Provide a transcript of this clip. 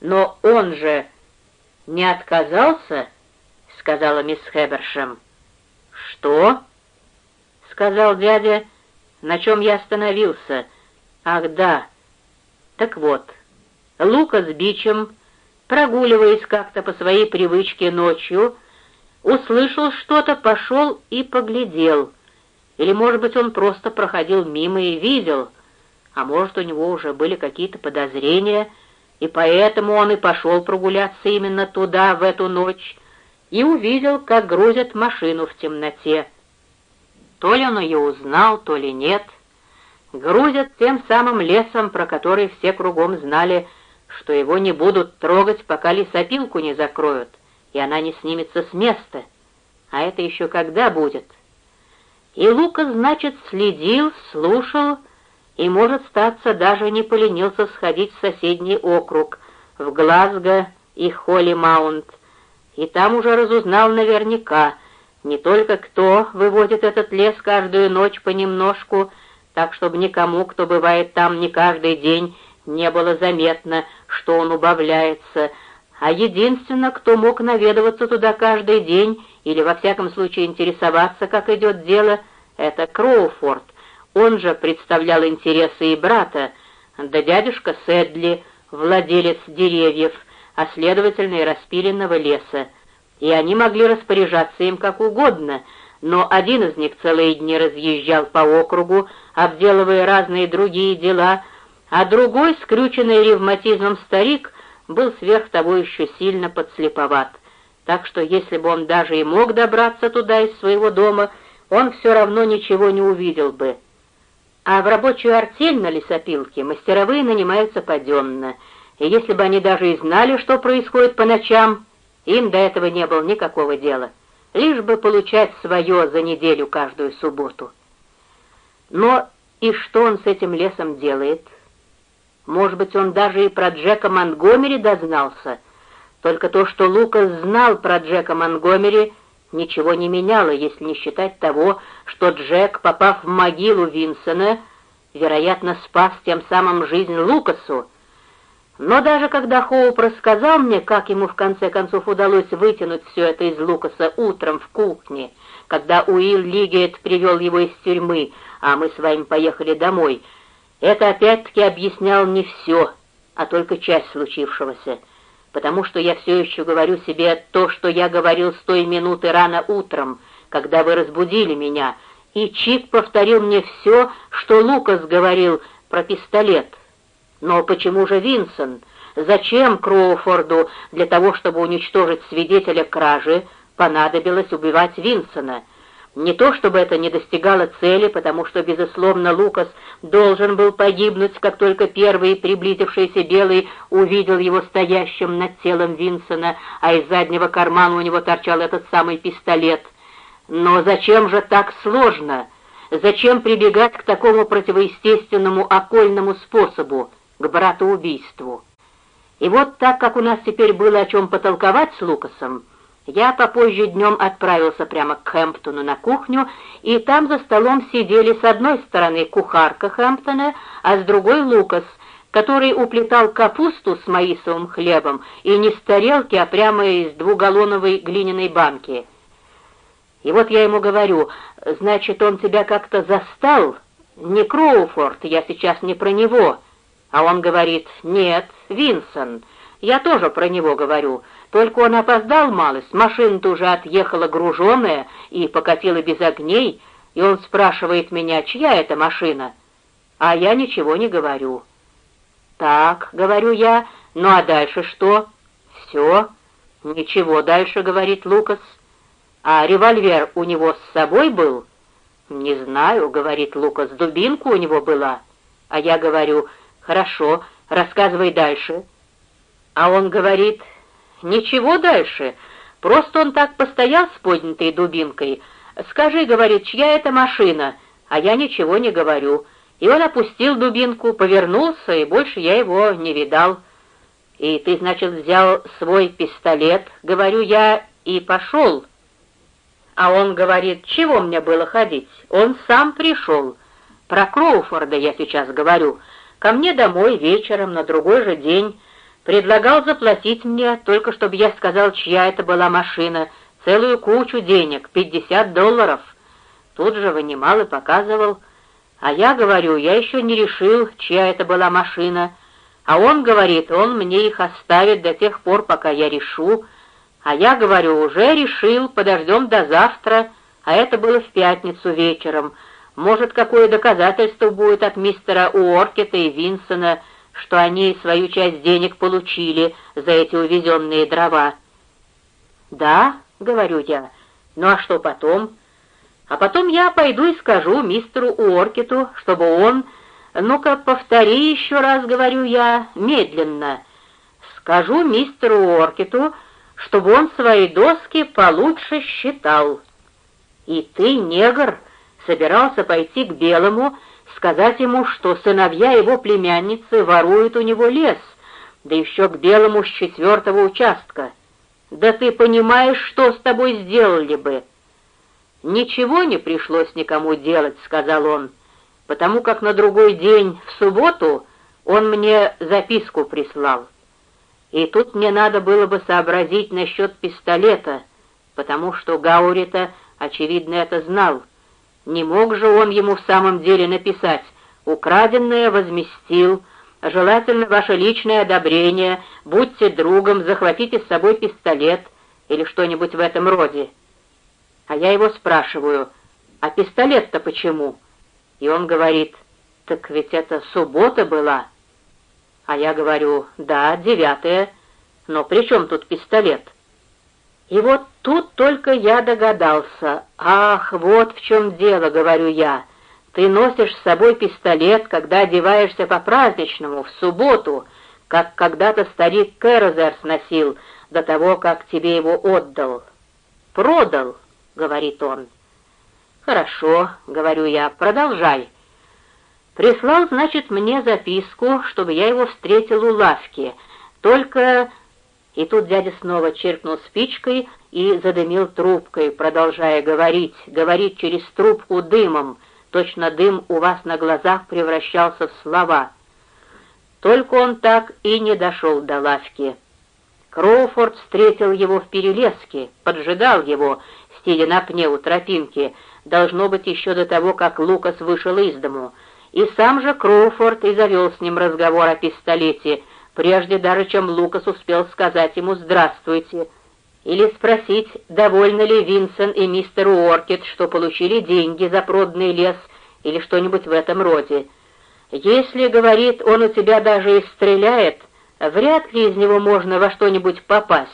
Но он же не отказался, сказала мисс Хебершем. Что? сказал дядя, на чем я остановился. Ах, да. Так вот, Лука с Бичем, прогуливаясь как-то по своей привычке ночью, услышал что-то, пошел и поглядел. Или, может быть, он просто проходил мимо и видел, а может, у него уже были какие-то подозрения, и поэтому он и пошел прогуляться именно туда в эту ночь и увидел, как грузят машину в темноте. То ли он ее узнал, то ли нет. Грузят тем самым лесом, про который все кругом знали, что его не будут трогать, пока лесопилку не закроют, и она не снимется с места. А это еще когда будет? И Лука, значит, следил, слушал, и, может, статься, даже не поленился сходить в соседний округ, в Глазго и Холли-Маунт, и там уже разузнал наверняка, не только кто выводит этот лес каждую ночь понемножку, так чтобы никому, кто бывает там не каждый день, не было заметно, что он убавляется, а единственно, кто мог наведываться туда каждый день или во всяком случае интересоваться, как идет дело, это Кроуфорд. Он же представлял интересы и брата, да дядюшка Сэдли, владелец деревьев, а следовательно и распиленного леса. И они могли распоряжаться им как угодно, но один из них целые дни разъезжал по округу, обделывая разные другие дела, а другой, скрюченный ревматизмом старик, был сверх того еще сильно подслеповат. Так что если бы он даже и мог добраться туда из своего дома, он все равно ничего не увидел бы. А в рабочую артель на лесопилке мастеровые нанимаются поденно, и если бы они даже и знали, что происходит по ночам, им до этого не было никакого дела, лишь бы получать свое за неделю каждую субботу. Но и что он с этим лесом делает? Может быть, он даже и про Джека Монгомери дознался. Только то, что Лукас знал про Джека Монгомери, ничего не меняло, если не считать того, что Джек, попав в могилу Винсона, вероятно, спас тем самым жизнь Лукасу, но даже когда Хоуп рассказал мне, как ему в конце концов удалось вытянуть все это из Лукаса утром в кухне, когда Уилл Лигет привел его из тюрьмы, а мы с вами поехали домой, это опять-таки объяснял не все, а только часть случившегося, потому что я все еще говорю себе то, что я говорил с той минуты рано утром, когда вы разбудили меня, и Чик повторил мне все, что Лукас говорил про пистолет. Но почему же Винсон? Зачем Кроуфорду для того, чтобы уничтожить свидетеля кражи, понадобилось убивать Винсона? Не то чтобы это не достигало цели, потому что, безусловно, Лукас должен был погибнуть, как только первый приблизившийся белый увидел его стоящим над телом Винсона, а из заднего кармана у него торчал этот самый пистолет. Но зачем же так сложно? Зачем прибегать к такому противоестественному окольному способу? к братоубийству. И вот так как у нас теперь было о чем потолковать с Лукасом, я попозже днем отправился прямо к Хэмптону на кухню, и там за столом сидели с одной стороны кухарка Хэмптона, а с другой Лукас, который уплетал капусту с маисовым хлебом, и не с тарелки, а прямо из двугаллоновой глиняной банки. И вот я ему говорю, значит, он тебя как-то застал? Не Кроуфорд, я сейчас не про него, — а он говорит, нет, Винсон, я тоже про него говорю, только он опоздал малость, машина-то уже отъехала груженая и покатила без огней, и он спрашивает меня, чья это машина, а я ничего не говорю. «Так», — говорю я, — «ну а дальше что?» «Все». «Ничего дальше», — говорит Лукас. «А револьвер у него с собой был?» «Не знаю», — говорит Лукас, — «дубинка у него была». А я говорю, «Хорошо, рассказывай дальше». А он говорит, «Ничего дальше, просто он так постоял с поднятой дубинкой. Скажи, — говорит, — чья это машина?» А я ничего не говорю. И он опустил дубинку, повернулся, и больше я его не видал. «И ты, значит, взял свой пистолет, — говорю я, — и пошел». А он говорит, чего мне было ходить? Он сам пришел. Про Кроуфорда я сейчас говорю. Ко мне домой вечером на другой же день Предлагал заплатить мне, только чтобы я сказал, чья это была машина, целую кучу денег, 50 долларов. Тут же вынимал и показывал. А я говорю, я еще не решил, чья это была машина. А он говорит, он мне их оставит до тех пор, пока я решу. А я говорю, уже решил, подождем до завтра, а это было в пятницу вечером. Может, какое доказательство будет от мистера Уоркета и Винсона, что они свою часть денег получили за эти увезенные дрова. «Да», — говорю я, — «ну а что потом?» «А потом я пойду и скажу мистеру Уоркету, чтобы он...» «Ну-ка, повтори еще раз, — говорю я, — медленно. Скажу мистеру Уоркету, чтобы он свои доски получше считал. И ты, негр, собирался пойти к белому, — сказать ему, что сыновья его племянницы воруют у него лес, да еще к белому с четвертого участка. Да ты понимаешь, что с тобой сделали бы?» «Ничего не пришлось никому делать», — сказал он, «потому как на другой день, в субботу, он мне записку прислал. И тут мне надо было бы сообразить насчет пистолета, потому что Гаурита, очевидно, это знал. Не мог же он ему в самом деле написать «Украденное возместил», «Желательно ваше личное одобрение», «Будьте другом», «Захватите с собой пистолет» или что-нибудь в этом роде. А я его спрашиваю, «А пистолет-то почему?» И он говорит, «Так ведь это суббота была». А я говорю, «Да, девятая, но при чем тут пистолет?» И вот тут только я догадался. «Ах, вот в чем дело», — говорю я. «Ты носишь с собой пистолет, когда одеваешься по-праздничному, в субботу, как когда-то старик Кэрозерс носил, до того, как тебе его отдал». «Продал», — говорит он. «Хорошо», — говорю я, — «продолжай». Прислал, значит, мне записку, чтобы я его встретил у лавки. Только и тут дядя снова чиркнул спичкой и задымил трубкой, продолжая говорить, говорить через трубку дымом. Точно дым у вас на глазах превращался в слова. Только он так и не дошел до лавки. Кроуфорд встретил его в перелеске, поджидал его, сидя на пне у тропинки, должно быть еще до того, как Лукас вышел из дому. И сам же Кроуфорд и завел с ним разговор о пистолете — прежде даже чем Лукас успел сказать ему «здравствуйте», или спросить, довольны ли Винсен и мистер Уоркет, что получили деньги за проданный лес, или что-нибудь в этом роде. Если, говорит, он у тебя даже и стреляет, вряд ли из него можно во что-нибудь попасть.